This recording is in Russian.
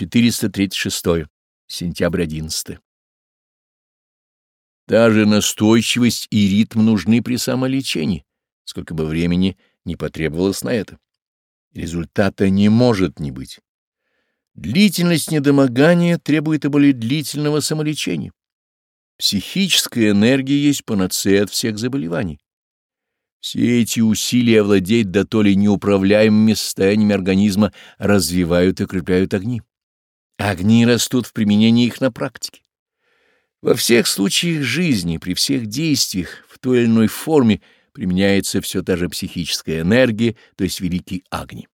436. Сентябрь 11. Даже настойчивость и ритм нужны при самолечении, сколько бы времени не потребовалось на это. Результата не может не быть. Длительность недомогания требует и более длительного самолечения. Психическая энергия есть панацея от всех заболеваний. Все эти усилия овладеть до то ли неуправляемыми состояниями организма развивают и укрепляют огни. Огни растут в применении их на практике. Во всех случаях жизни, при всех действиях, в той или иной форме применяется все та же психическая энергия, то есть великий огни.